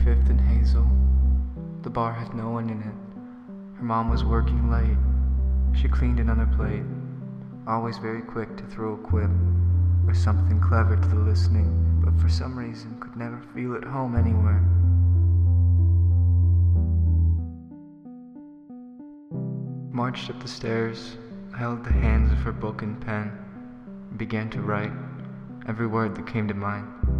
35th and Hazel. The bar had no one in it. Her mom was working late. She cleaned another plate, always very quick to throw a quip or something clever to the listening, but for some reason could never feel at home anywhere. Marched up the stairs, held the hands of her book and pen, began to write every word that came to mind.